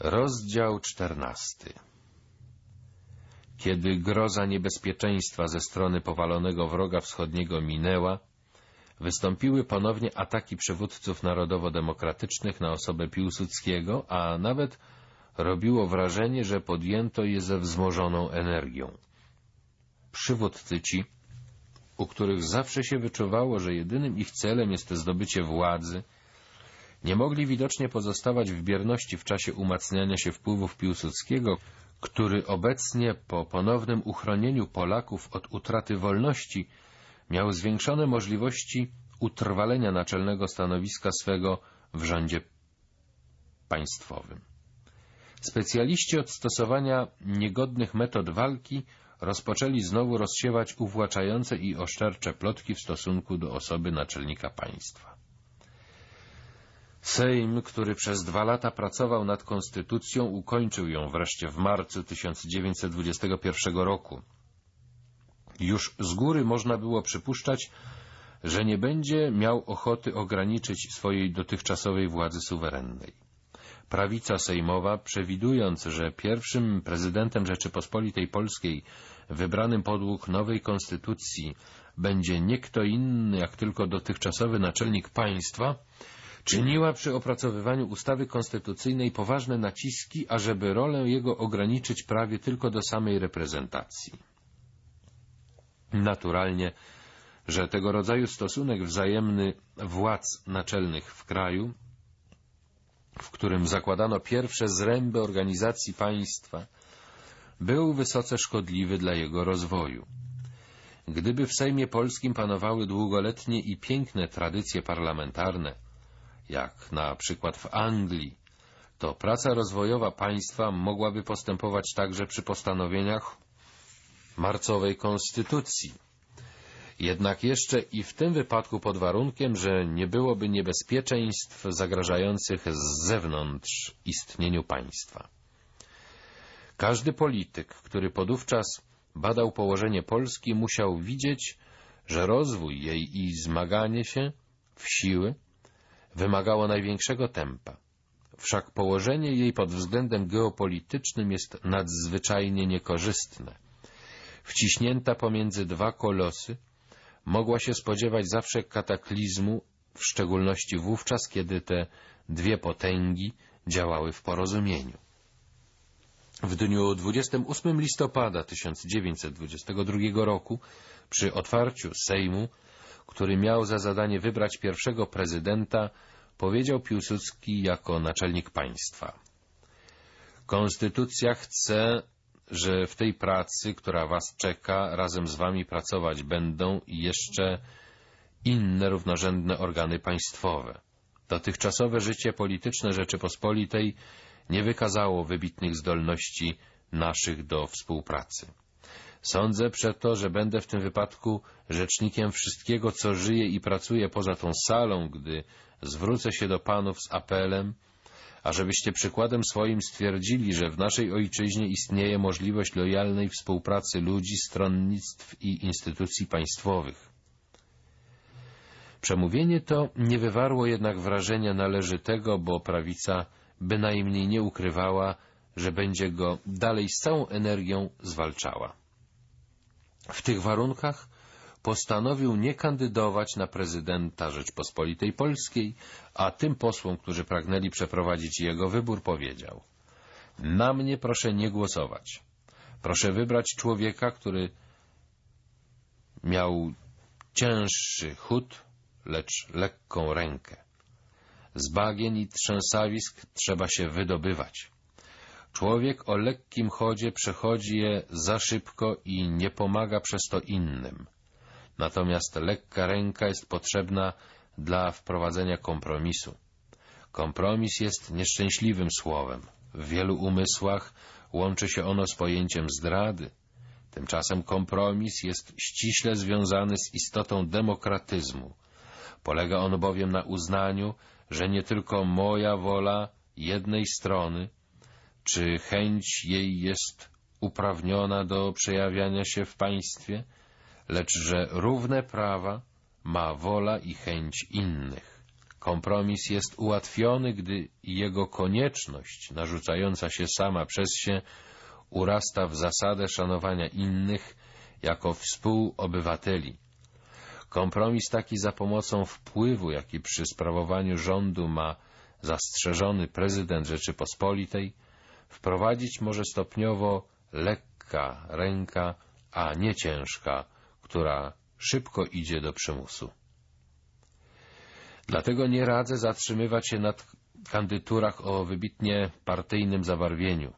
Rozdział 14 kiedy groza niebezpieczeństwa ze strony powalonego wroga wschodniego minęła, wystąpiły ponownie ataki przywódców narodowo-demokratycznych na osobę Piłsudskiego, a nawet robiło wrażenie, że podjęto je ze wzmożoną energią. Przywódcy ci, u których zawsze się wyczuwało, że jedynym ich celem jest zdobycie władzy, nie mogli widocznie pozostawać w bierności w czasie umacniania się wpływów Piłsudskiego, który obecnie po ponownym uchronieniu Polaków od utraty wolności miał zwiększone możliwości utrwalenia naczelnego stanowiska swego w rządzie państwowym. Specjaliści od stosowania niegodnych metod walki rozpoczęli znowu rozsiewać uwłaczające i oszczercze plotki w stosunku do osoby naczelnika państwa. Sejm, który przez dwa lata pracował nad konstytucją, ukończył ją wreszcie w marcu 1921 roku. Już z góry można było przypuszczać, że nie będzie miał ochoty ograniczyć swojej dotychczasowej władzy suwerennej. Prawica sejmowa, przewidując, że pierwszym prezydentem Rzeczypospolitej Polskiej wybranym podług nowej konstytucji będzie nie kto inny jak tylko dotychczasowy naczelnik państwa, czyniła przy opracowywaniu ustawy konstytucyjnej poważne naciski, ażeby rolę jego ograniczyć prawie tylko do samej reprezentacji. Naturalnie, że tego rodzaju stosunek wzajemny władz naczelnych w kraju, w którym zakładano pierwsze zręby organizacji państwa, był wysoce szkodliwy dla jego rozwoju. Gdyby w Sejmie Polskim panowały długoletnie i piękne tradycje parlamentarne, jak na przykład w Anglii, to praca rozwojowa państwa mogłaby postępować także przy postanowieniach marcowej konstytucji. Jednak jeszcze i w tym wypadku pod warunkiem, że nie byłoby niebezpieczeństw zagrażających z zewnątrz istnieniu państwa. Każdy polityk, który podówczas badał położenie Polski, musiał widzieć, że rozwój jej i zmaganie się w siły wymagało największego tempa. Wszak położenie jej pod względem geopolitycznym jest nadzwyczajnie niekorzystne. Wciśnięta pomiędzy dwa kolosy, mogła się spodziewać zawsze kataklizmu, w szczególności wówczas, kiedy te dwie potęgi działały w porozumieniu. W dniu 28 listopada 1922 roku, przy otwarciu Sejmu, który miał za zadanie wybrać pierwszego prezydenta, powiedział Piłsudski jako naczelnik państwa. Konstytucja chce, że w tej pracy, która was czeka, razem z wami pracować będą jeszcze inne równorzędne organy państwowe. Dotychczasowe życie polityczne Rzeczypospolitej nie wykazało wybitnych zdolności naszych do współpracy. Sądzę przeto, że będę w tym wypadku rzecznikiem wszystkiego, co żyje i pracuje poza tą salą, gdy zwrócę się do panów z apelem, ażebyście przykładem swoim stwierdzili, że w naszej ojczyźnie istnieje możliwość lojalnej współpracy ludzi, stronnictw i instytucji państwowych. Przemówienie to nie wywarło jednak wrażenia należytego, bo prawica bynajmniej nie ukrywała, że będzie go dalej z całą energią zwalczała. W tych warunkach postanowił nie kandydować na prezydenta Rzeczpospolitej Polskiej, a tym posłom, którzy pragnęli przeprowadzić jego wybór, powiedział Na mnie proszę nie głosować. Proszę wybrać człowieka, który miał cięższy chód, lecz lekką rękę. Z bagien i trzęsawisk trzeba się wydobywać. Człowiek o lekkim chodzie przechodzi je za szybko i nie pomaga przez to innym. Natomiast lekka ręka jest potrzebna dla wprowadzenia kompromisu. Kompromis jest nieszczęśliwym słowem. W wielu umysłach łączy się ono z pojęciem zdrady. Tymczasem kompromis jest ściśle związany z istotą demokratyzmu. Polega on bowiem na uznaniu, że nie tylko moja wola jednej strony, czy chęć jej jest uprawniona do przejawiania się w państwie, lecz że równe prawa ma wola i chęć innych. Kompromis jest ułatwiony, gdy jego konieczność, narzucająca się sama przez się, urasta w zasadę szanowania innych jako współobywateli. Kompromis taki za pomocą wpływu, jaki przy sprawowaniu rządu ma zastrzeżony prezydent Rzeczypospolitej, wprowadzić może stopniowo lekka ręka, a nie ciężka, która szybko idzie do przymusu. Dlatego nie radzę zatrzymywać się na kandydaturach o wybitnie partyjnym zabarwieniu.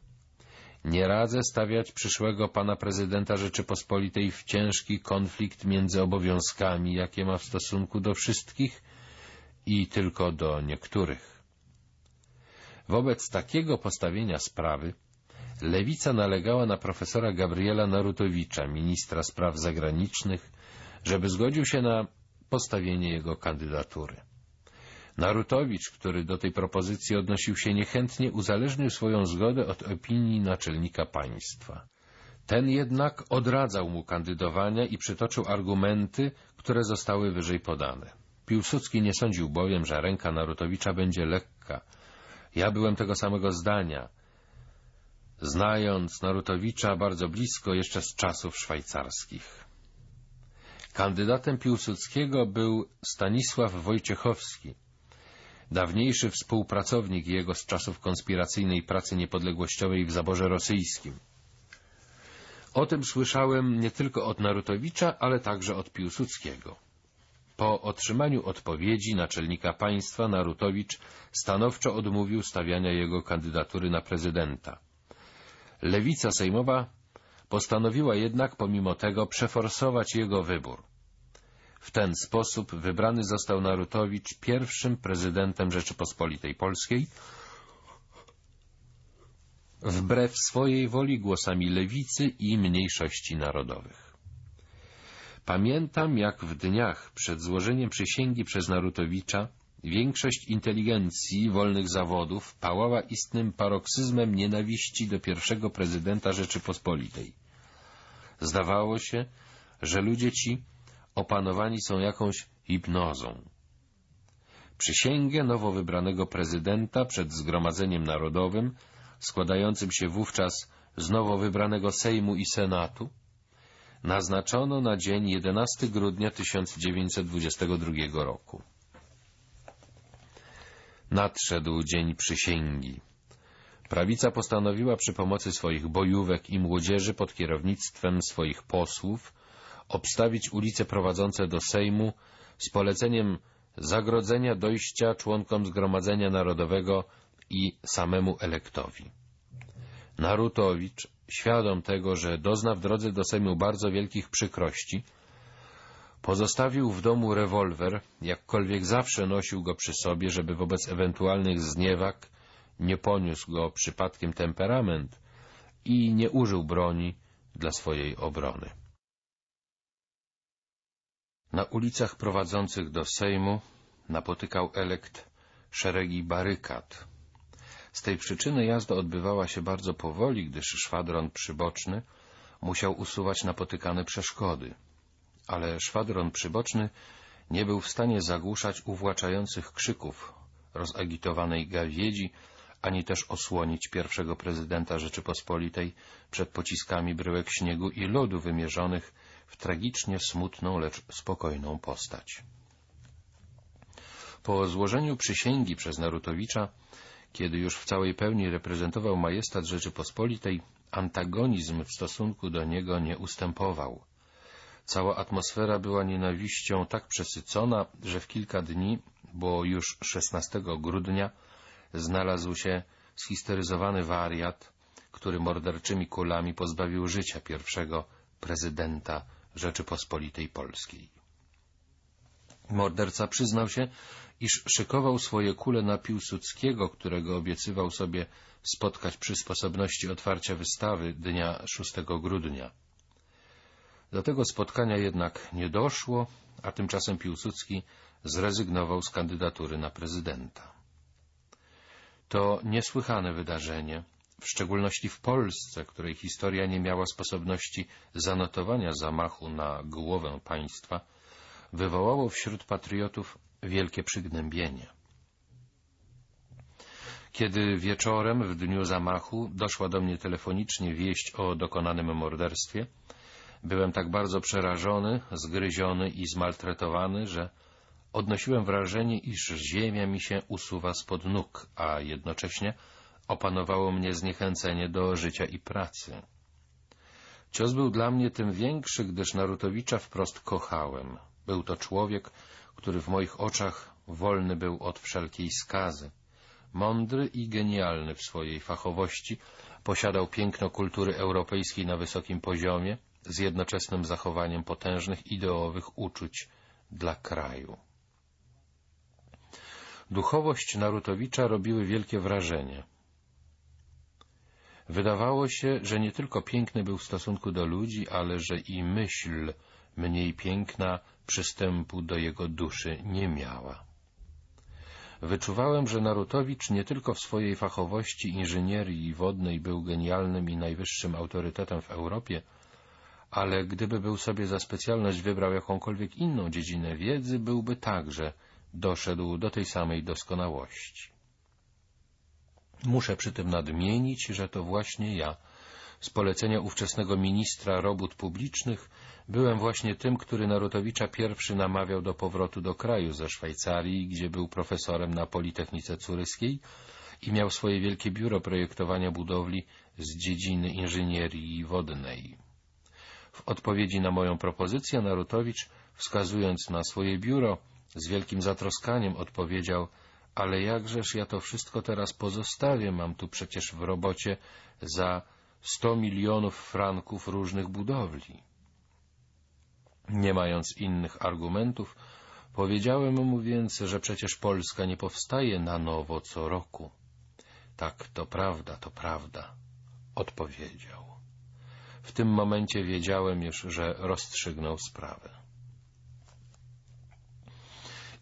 Nie radzę stawiać przyszłego pana prezydenta Rzeczypospolitej w ciężki konflikt między obowiązkami, jakie ma w stosunku do wszystkich i tylko do niektórych. Wobec takiego postawienia sprawy Lewica nalegała na profesora Gabriela Narutowicza, ministra spraw zagranicznych, żeby zgodził się na postawienie jego kandydatury. Narutowicz, który do tej propozycji odnosił się niechętnie, uzależnił swoją zgodę od opinii naczelnika państwa. Ten jednak odradzał mu kandydowania i przytoczył argumenty, które zostały wyżej podane. Piłsudski nie sądził bowiem, że ręka Narutowicza będzie lekka. Ja byłem tego samego zdania — znając Narutowicza bardzo blisko jeszcze z czasów szwajcarskich. Kandydatem Piłsudskiego był Stanisław Wojciechowski, dawniejszy współpracownik jego z czasów konspiracyjnej pracy niepodległościowej w zaborze rosyjskim. O tym słyszałem nie tylko od Narutowicza, ale także od Piłsudskiego. Po otrzymaniu odpowiedzi naczelnika państwa Narutowicz stanowczo odmówił stawiania jego kandydatury na prezydenta. Lewica sejmowa postanowiła jednak pomimo tego przeforsować jego wybór. W ten sposób wybrany został Narutowicz pierwszym prezydentem Rzeczypospolitej Polskiej, wbrew swojej woli głosami lewicy i mniejszości narodowych. Pamiętam, jak w dniach przed złożeniem przysięgi przez Narutowicza większość inteligencji wolnych zawodów pałała istnym paroksyzmem nienawiści do pierwszego prezydenta Rzeczypospolitej. Zdawało się, że ludzie ci opanowani są jakąś hipnozą. Przysięgę nowo wybranego prezydenta przed Zgromadzeniem Narodowym, składającym się wówczas z nowo wybranego Sejmu i Senatu, naznaczono na dzień 11 grudnia 1922 roku. Nadszedł dzień przysięgi. Prawica postanowiła przy pomocy swoich bojówek i młodzieży pod kierownictwem swoich posłów obstawić ulice prowadzące do Sejmu z poleceniem zagrodzenia dojścia członkom Zgromadzenia Narodowego i samemu elektowi. Narutowicz, świadom tego, że dozna w drodze do Sejmu bardzo wielkich przykrości, pozostawił w domu rewolwer, jakkolwiek zawsze nosił go przy sobie, żeby wobec ewentualnych zniewag nie poniósł go przypadkiem temperament i nie użył broni dla swojej obrony. Na ulicach prowadzących do Sejmu napotykał elekt szeregi barykad. Z tej przyczyny jazda odbywała się bardzo powoli, gdyż szwadron przyboczny musiał usuwać napotykane przeszkody. Ale szwadron przyboczny nie był w stanie zagłuszać uwłaczających krzyków rozagitowanej gawiedzi, ani też osłonić pierwszego prezydenta Rzeczypospolitej przed pociskami bryłek śniegu i lodu wymierzonych w tragicznie smutną, lecz spokojną postać. Po złożeniu przysięgi przez Narutowicza, kiedy już w całej pełni reprezentował majestat Rzeczypospolitej, antagonizm w stosunku do niego nie ustępował. Cała atmosfera była nienawiścią tak przesycona, że w kilka dni, bo już 16 grudnia, znalazł się schisteryzowany wariat, który morderczymi kulami pozbawił życia pierwszego prezydenta Rzeczypospolitej Polskiej. Morderca przyznał się, iż szykował swoje kule na Piłsudskiego, którego obiecywał sobie spotkać przy sposobności otwarcia wystawy dnia 6 grudnia. Do tego spotkania jednak nie doszło, a tymczasem Piłsudski zrezygnował z kandydatury na prezydenta. To niesłychane wydarzenie, w szczególności w Polsce, której historia nie miała sposobności zanotowania zamachu na głowę państwa, wywołało wśród patriotów wielkie przygnębienie. Kiedy wieczorem, w dniu zamachu, doszła do mnie telefonicznie wieść o dokonanym morderstwie, byłem tak bardzo przerażony, zgryziony i zmaltretowany, że odnosiłem wrażenie, iż ziemia mi się usuwa spod nóg, a jednocześnie opanowało mnie zniechęcenie do życia i pracy. Cios był dla mnie tym większy, gdyż Narutowicza wprost kochałem. Był to człowiek, który w moich oczach wolny był od wszelkiej skazy. Mądry i genialny w swojej fachowości, posiadał piękno kultury europejskiej na wysokim poziomie, z jednoczesnym zachowaniem potężnych ideowych uczuć dla kraju. Duchowość Narutowicza robiły wielkie wrażenie. Wydawało się, że nie tylko piękny był w stosunku do ludzi, ale że i myśl mniej piękna przystępu do jego duszy nie miała. Wyczuwałem, że Narutowicz nie tylko w swojej fachowości inżynierii wodnej był genialnym i najwyższym autorytetem w Europie, ale gdyby był sobie za specjalność wybrał jakąkolwiek inną dziedzinę wiedzy, byłby także doszedł do tej samej doskonałości. Muszę przy tym nadmienić, że to właśnie ja z polecenia ówczesnego ministra robót publicznych, byłem właśnie tym, który Narutowicza pierwszy namawiał do powrotu do kraju ze Szwajcarii, gdzie był profesorem na Politechnice Curyskiej i miał swoje wielkie biuro projektowania budowli z dziedziny inżynierii wodnej. W odpowiedzi na moją propozycję Narutowicz, wskazując na swoje biuro, z wielkim zatroskaniem odpowiedział ale jakżeż ja to wszystko teraz pozostawię, mam tu przecież w robocie za sto milionów franków różnych budowli. Nie mając innych argumentów, powiedziałem mu więc, że przecież Polska nie powstaje na nowo co roku. Tak, to prawda, to prawda, odpowiedział. W tym momencie wiedziałem już, że rozstrzygnął sprawę.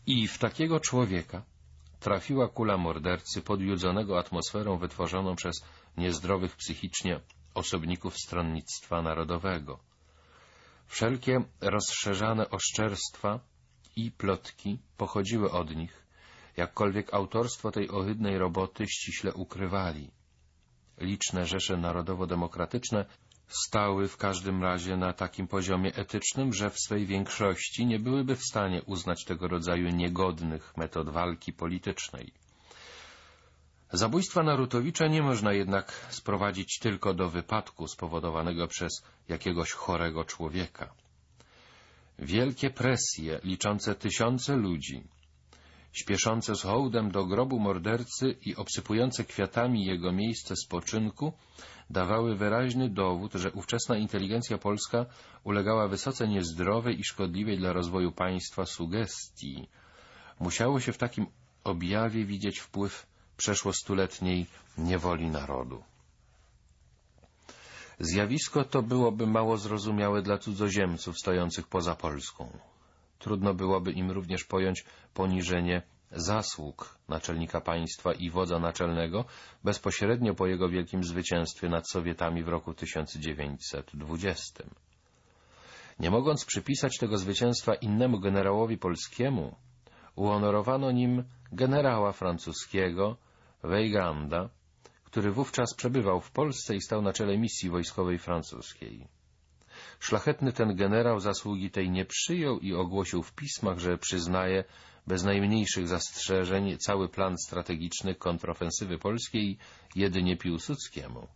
I w takiego człowieka trafiła kula mordercy podjudzonego atmosferą wytworzoną przez niezdrowych psychicznie osobników stronnictwa narodowego. Wszelkie rozszerzane oszczerstwa i plotki pochodziły od nich, jakkolwiek autorstwo tej ohydnej roboty ściśle ukrywali. Liczne rzesze narodowo-demokratyczne stały w każdym razie na takim poziomie etycznym, że w swej większości nie byłyby w stanie uznać tego rodzaju niegodnych metod walki politycznej. Zabójstwa Narutowicza nie można jednak sprowadzić tylko do wypadku spowodowanego przez jakiegoś chorego człowieka. Wielkie presje, liczące tysiące ludzi, śpieszące z hołdem do grobu mordercy i obsypujące kwiatami jego miejsce spoczynku, dawały wyraźny dowód, że ówczesna inteligencja polska ulegała wysoce niezdrowej i szkodliwej dla rozwoju państwa sugestii. Musiało się w takim objawie widzieć wpływ przeszłostuletniej niewoli narodu. Zjawisko to byłoby mało zrozumiałe dla cudzoziemców stojących poza Polską. Trudno byłoby im również pojąć poniżenie zasług naczelnika państwa i wodza naczelnego bezpośrednio po jego wielkim zwycięstwie nad Sowietami w roku 1920. Nie mogąc przypisać tego zwycięstwa innemu generałowi polskiemu, uhonorowano nim generała francuskiego Weyganda, który wówczas przebywał w Polsce i stał na czele misji wojskowej francuskiej. Szlachetny ten generał zasługi tej nie przyjął i ogłosił w pismach, że przyznaje bez najmniejszych zastrzeżeń cały plan strategiczny kontrofensywy polskiej jedynie Piłsudskiemu.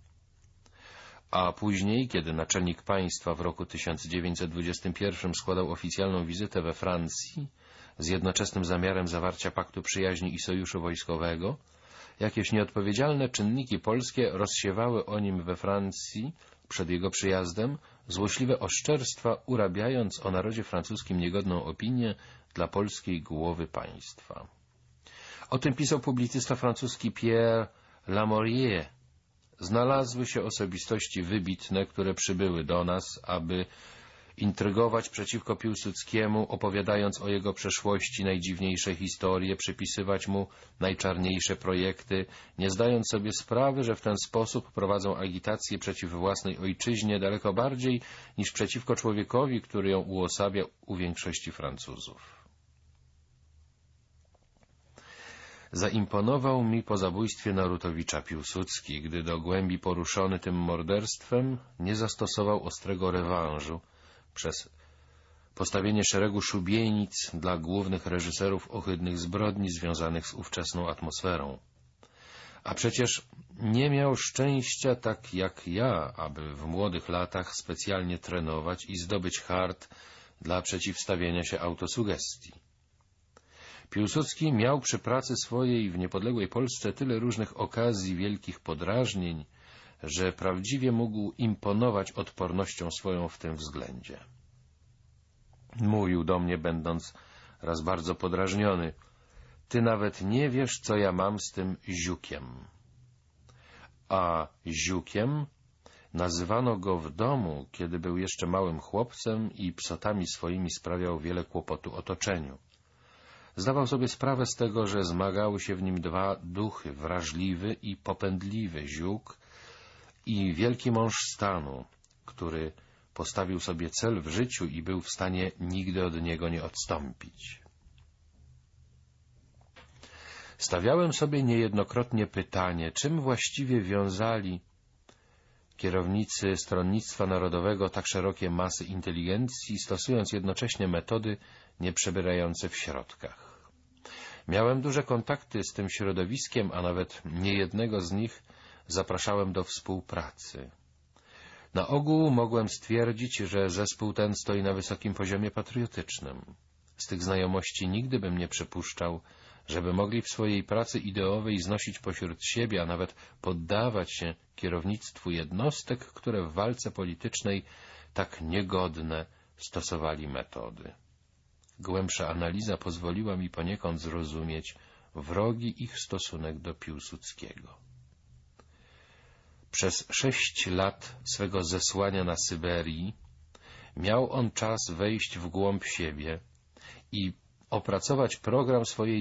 A później, kiedy naczelnik państwa w roku 1921 składał oficjalną wizytę we Francji z jednoczesnym zamiarem zawarcia paktu przyjaźni i sojuszu wojskowego, jakieś nieodpowiedzialne czynniki polskie rozsiewały o nim we Francji przed jego przyjazdem złośliwe oszczerstwa, urabiając o narodzie francuskim niegodną opinię dla polskiej głowy państwa. O tym pisał publicysta francuski Pierre Lamourier. Znalazły się osobistości wybitne, które przybyły do nas, aby intrygować przeciwko Piłsudskiemu, opowiadając o jego przeszłości najdziwniejsze historie, przypisywać mu najczarniejsze projekty, nie zdając sobie sprawy, że w ten sposób prowadzą agitację przeciw własnej ojczyźnie daleko bardziej niż przeciwko człowiekowi, który ją uosabia u większości Francuzów. Zaimponował mi po zabójstwie Narutowicza Piłsudski, gdy do głębi poruszony tym morderstwem nie zastosował ostrego rewanżu, przez postawienie szeregu szubienic dla głównych reżyserów ohydnych zbrodni związanych z ówczesną atmosferą. A przecież nie miał szczęścia tak jak ja, aby w młodych latach specjalnie trenować i zdobyć hart dla przeciwstawienia się autosugestii. Piłsudski miał przy pracy swojej w niepodległej Polsce tyle różnych okazji wielkich podrażnień, że prawdziwie mógł imponować odpornością swoją w tym względzie. Mówił do mnie, będąc raz bardzo podrażniony. Ty nawet nie wiesz, co ja mam z tym ziukiem. A ziukiem nazywano go w domu, kiedy był jeszcze małym chłopcem i psotami swoimi sprawiał wiele kłopotu otoczeniu. Zdawał sobie sprawę z tego, że zmagały się w nim dwa duchy, wrażliwy i popędliwy ziuk i wielki mąż stanu, który postawił sobie cel w życiu i był w stanie nigdy od niego nie odstąpić. Stawiałem sobie niejednokrotnie pytanie, czym właściwie wiązali kierownicy Stronnictwa Narodowego tak szerokie masy inteligencji, stosując jednocześnie metody nie przebierające w środkach. Miałem duże kontakty z tym środowiskiem, a nawet niejednego z nich zapraszałem do współpracy. Na ogół mogłem stwierdzić, że zespół ten stoi na wysokim poziomie patriotycznym. Z tych znajomości nigdy bym nie przypuszczał, żeby mogli w swojej pracy ideowej znosić pośród siebie, a nawet poddawać się kierownictwu jednostek, które w walce politycznej tak niegodne stosowali metody. Głębsza analiza pozwoliła mi poniekąd zrozumieć wrogi ich stosunek do Piłsudskiego. Przez sześć lat swego zesłania na Syberii miał on czas wejść w głąb siebie i opracować program swojej